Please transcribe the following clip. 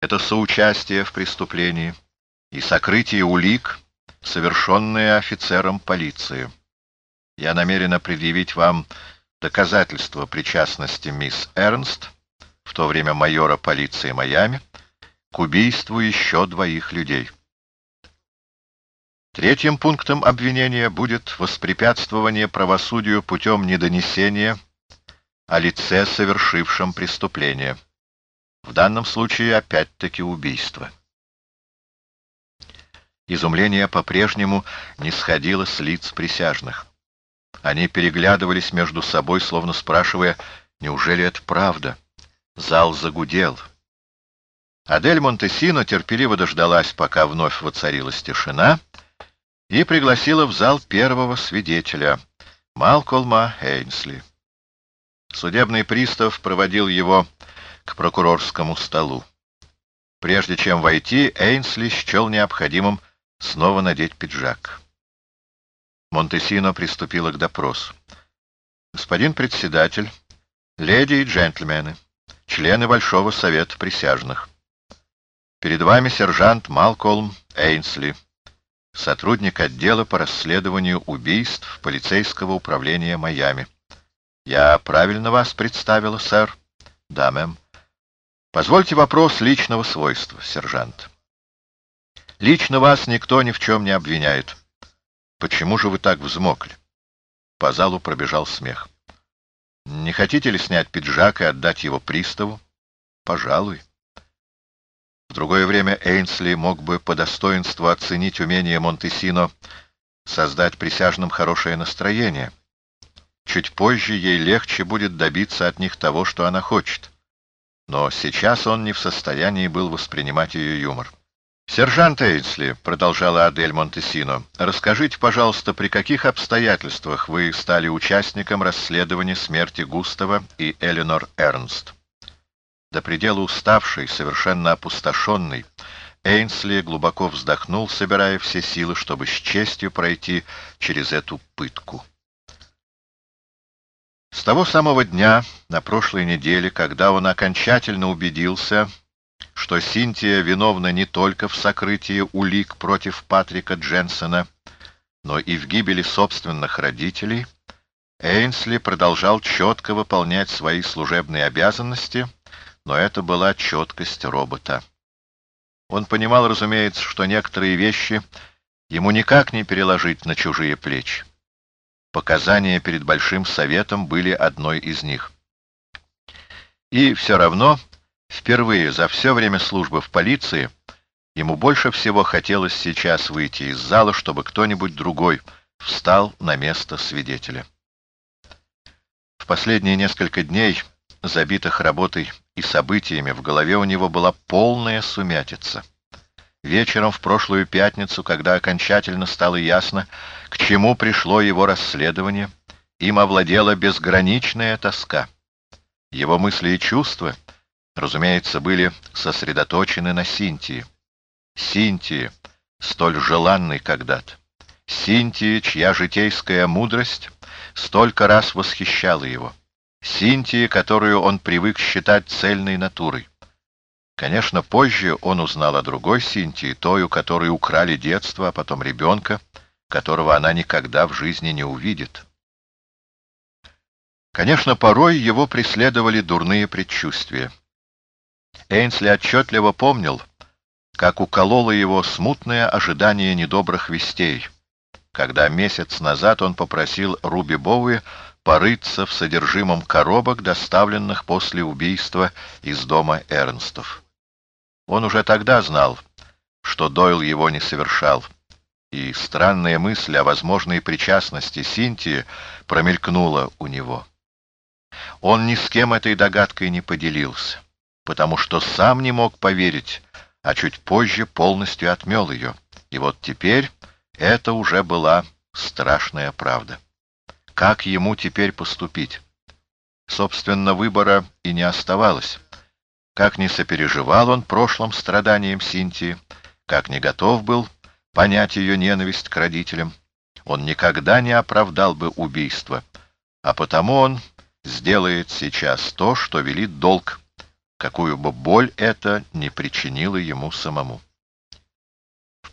это соучастие в преступлении и сокрытие улик, совершенные офицером полиции. Я намерена предъявить вам доказательства причастности мисс Эрнст, в то время майора полиции Майами, к убийству еще двоих людей. Третьим пунктом обвинения будет воспрепятствование правосудию путем недонесения о лице, совершившем преступление. В данном случае опять-таки убийство. Изумление по-прежнему не сходило с лиц присяжных. Они переглядывались между собой, словно спрашивая, неужели это правда? Зал загудел. Адель Монтесино терпеливо дождалась, пока вновь воцарилась тишина, и пригласила в зал первого свидетеля, Малколма Эйнсли. Судебный пристав проводил его к прокурорскому столу. Прежде чем войти, Эйнсли счел необходимым снова надеть пиджак. Монтесино приступила к допросу. «Господин председатель, леди и джентльмены, члены Большого Совета Присяжных, перед вами сержант Малкольм Эйнсли, сотрудник отдела по расследованию убийств полицейского управления Майами. Я правильно вас представила, сэр? Да, мэм. Позвольте вопрос личного свойства, сержант. Лично вас никто ни в чем не обвиняет. Почему же вы так взмокли? По залу пробежал смех. Не хотите ли снять пиджак и отдать его приставу? Пожалуй. В другое время Эйнсли мог бы по достоинству оценить умение Монтесино создать присяжным хорошее настроение. Чуть позже ей легче будет добиться от них того, что она хочет. Но сейчас он не в состоянии был воспринимать ее юмор. «Сержант Эйнсли», — продолжала Адель Монтесино, — «расскажите, пожалуйста, при каких обстоятельствах вы стали участником расследования смерти Густава и Эленор Эрнст?» До предела уставший, совершенно опустошенный, Эйнсли глубоко вздохнул, собирая все силы, чтобы с честью пройти через эту пытку. С того самого дня, на прошлой неделе, когда он окончательно убедился, что Синтия виновна не только в сокрытии улик против Патрика Дженсона, но и в гибели собственных родителей, Эйнсли продолжал четко выполнять свои служебные обязанности, но это была четкость робота. Он понимал, разумеется, что некоторые вещи ему никак не переложить на чужие плечи. Показания перед Большим Советом были одной из них. И все равно Впервые за все время службы в полиции ему больше всего хотелось сейчас выйти из зала, чтобы кто-нибудь другой встал на место свидетеля. В последние несколько дней, забитых работой и событиями, в голове у него была полная сумятица. Вечером в прошлую пятницу, когда окончательно стало ясно, к чему пришло его расследование, им овладела безграничная тоска. Его мысли и чувства — разумеется, были сосредоточены на Синтии. Синтии, столь желанной когда-то. Синтии, чья житейская мудрость столько раз восхищала его. Синтии, которую он привык считать цельной натурой. Конечно, позже он узнал о другой Синтии, той, у которой украли детство, а потом ребенка, которого она никогда в жизни не увидит. Конечно, порой его преследовали дурные предчувствия. Эйнсли отчетливо помнил, как укололо его смутное ожидание недобрых вестей, когда месяц назад он попросил Руби Боуи порыться в содержимом коробок, доставленных после убийства из дома Эрнстов. Он уже тогда знал, что Дойл его не совершал, и странная мысль о возможной причастности Синтии промелькнула у него. Он ни с кем этой догадкой не поделился потому что сам не мог поверить, а чуть позже полностью отмел ее. И вот теперь это уже была страшная правда. Как ему теперь поступить? Собственно, выбора и не оставалось. Как не сопереживал он прошлым страданиям Синтии, как не готов был понять ее ненависть к родителям, он никогда не оправдал бы убийство, а потому он сделает сейчас то, что велит долг, какую бы боль это не причинило ему самому.